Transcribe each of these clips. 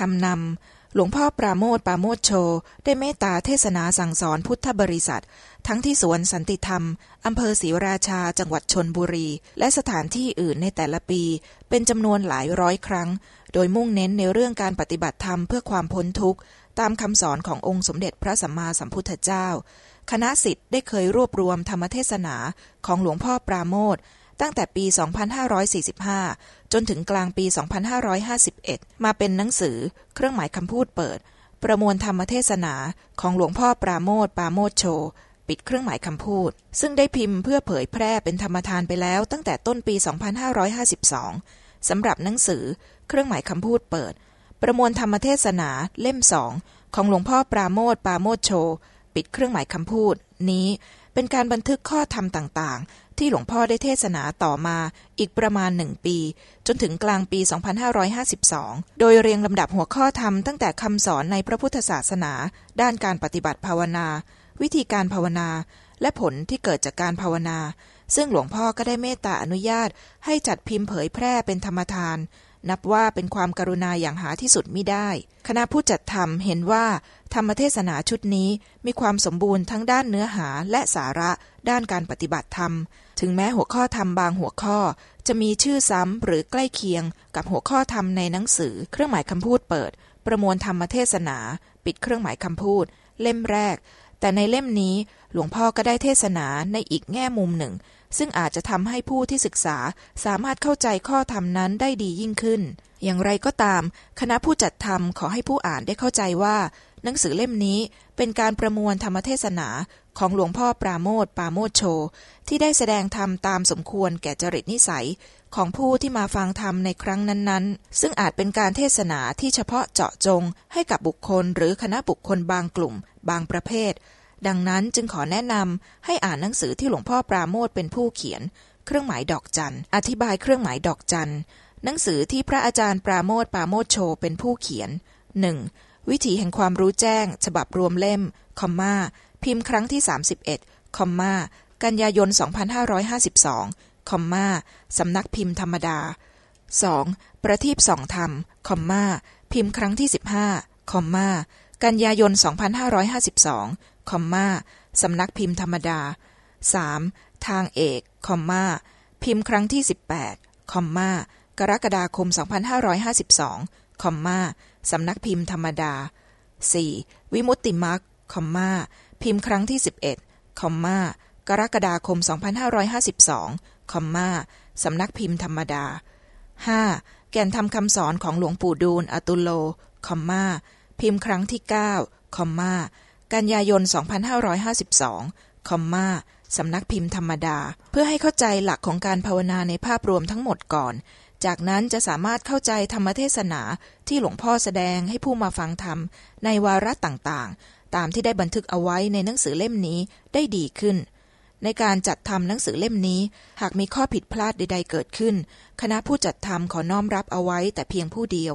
คำนำ หลวงพ่อปราโมทปราโมทโช ได้เมตตาเทศนาสั่งสอนพุทธบริษัท ทั้งที่สวนสันติธรรม อำเภอศรีราชา จังหวัดชนบุรี และสถานที่อื่นในแต่ละปี เป็นจำนวนหลายร้อยครั้ง โดยมุ่งเน้นในเรื่องการปฏิบัติธรรมเพื่อความพ้นทุกข์ ตามคำสอนขององค์สมเด็จพระสัมมาสัมพุทธเจ้า คณะสิทธิ์ได้เคยรวบรวมธรรมเทศนาของหลวงพ่อปราโมท ตั้งแต่ปี 2545 จนถึงกลางปี 2551 มาเป็นหนังสือเครื่องหมายคำพูดเปิด ประมวลธรรมเทศนาของหลวงพ่อปราโมทปราโมทโชปิดเครื่องหมายคำพูด ซึ่งได้พิมพ์เพื่อเผยแพร่เป็นธรรมทานไปแล้วตั้งแต่ต้นปี 2552 สำหรับหนังสือเครื่องหมายคำพูดเปิด ประมวลธรรมเทศนาเล่มสองของหลวงพ่อปราโมทปราโมทโชปิดเครื่องหมายคำพูด นี้เป็นการบันทึกข้อธรรมต่างๆ ที่หลวงพ่อได้เทศนาต่อมาอีกประมาณหนึ่งปี จนถึงกลางปี 2552 โดยเรียงลำดับหัวข้อธรรมตั้งแต่คำสอนในพระพุทธศาสนา ด้านการปฏิบัติภาวนา วิธีการภาวนา และผลที่เกิดจากการภาวนา ซึ่งหลวงพ่อก็ได้เมตตาอนุญาตให้จัดพิมพ์เผยแพร่เป็นธรรมทาน นับว่าเป็นความกรุณาอย่างหาที่สุดมิได้ คณะผู้จัดทำเห็นว่าธรรมเทศนาชุดนี้มีความสมบูรณ์ทั้งด้านเนื้อหาและสาระด้านการปฏิบัติธรรม ถึงแม้หัวข้อธรรมบางหัวข้อ จะมีชื่อซ้ำหรือใกล้เคียงกับหัวข้อธรรมในหนังสือ เครื่องหมายคำพูดเปิด ประมวลธรรมเทศนา ปิดเครื่องหมายคำพูด เล่มแรก แต่ในเล่มนี้หลวงพ่อก็ได้เทศนาในอีกแง่มุมหนึ่ง ซึ่งอาจจะทำให้ผู้ที่ศึกษาสามารถเข้าใจข้อธรรมนั้นได้ดียิ่งขึ้น อย่างไรก็ตาม คณะผู้จัดทำขอให้ผู้อ่านได้เข้าใจว่า หนังสือเล่มนี้เป็นการประมวลธรรมเทศนาของหลวงพ่อปราโมทปราโมทโช ที่ได้แสดงธรรมตามสมควรแก่จริตนิสัย ของผู้ที่มาฟังธรรมในครั้งนั้นๆ ซึ่งอาจเป็นการเทศนาที่เฉพาะเจาะจงให้กับบุคคลหรือคณะบุคคลบางกลุ่ม บางประเภท ดังนั้นจึงขอแนะนำให้อ่านหนังสือที่หลวงพ่อปราโมทเป็นผู้เขียน เครื่องหมายดอกจัน อธิบายเครื่องหมายดอกจัน หนังสือที่พระอาจารย์ปราโมทปราโมทโชเป็นผู้เขียน 1. วิถีแห่งความรู้แจ้ง ฉบับรวมเล่ม คอมมา พิมพ์ครั้งที่ 31 คอมมา กันยายน 2552 คอมมา สำนักพิมพ์ธรรมดา 2. ประทีปสองธรรม คอมมา พิมพ์ครั้งที่ 15 คอมมา กันยายน 2552 คอมมาสำนักพิมพ์ธรรมดา 3. ทางเอก คอมมาพิมพ์ครั้งที่ 18 คอมมากรกฎาคม 2552 คอมมาสำนักพิมพ์ธรรมดา 4. วิมุตติมักคอมมาพิมพ์ครั้งที่ 11 คอมมากรกฎาคม 2552 คอมมาสำนักพิมพ์ธรรมดา 5. แก่นทำคำสอนของหลวงปู่ดูลอตุโล คอมมา พิมพ์ครั้งที่ 9 คอมมากันยายน 2552 คอมมาสำนักพิมพ์ธรรมดา เพื่อให้เข้าใจหลักของการภาวนาในภาพรวมทั้งหมดก่อน จากนั้นจะสามารถเข้าใจธรรมเทศนาที่หลวงพ่อแสดงให้ผู้มาฟังธรรม ในวาระต่างๆ ตามที่ได้บันทึกเอาไว้ในหนังสือเล่มนี้ได้ดีขึ้น ในการจัดทำหนังสือเล่มนี้ หากมีข้อผิดพลาดใด ๆ เกิดขึ้น คณะผู้จัดทำขอน้อมรับเอาไว้แต่เพียงผู้เดียว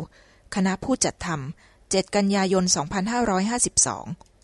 คณะผู้จัดทำ 7 กันยายน 2552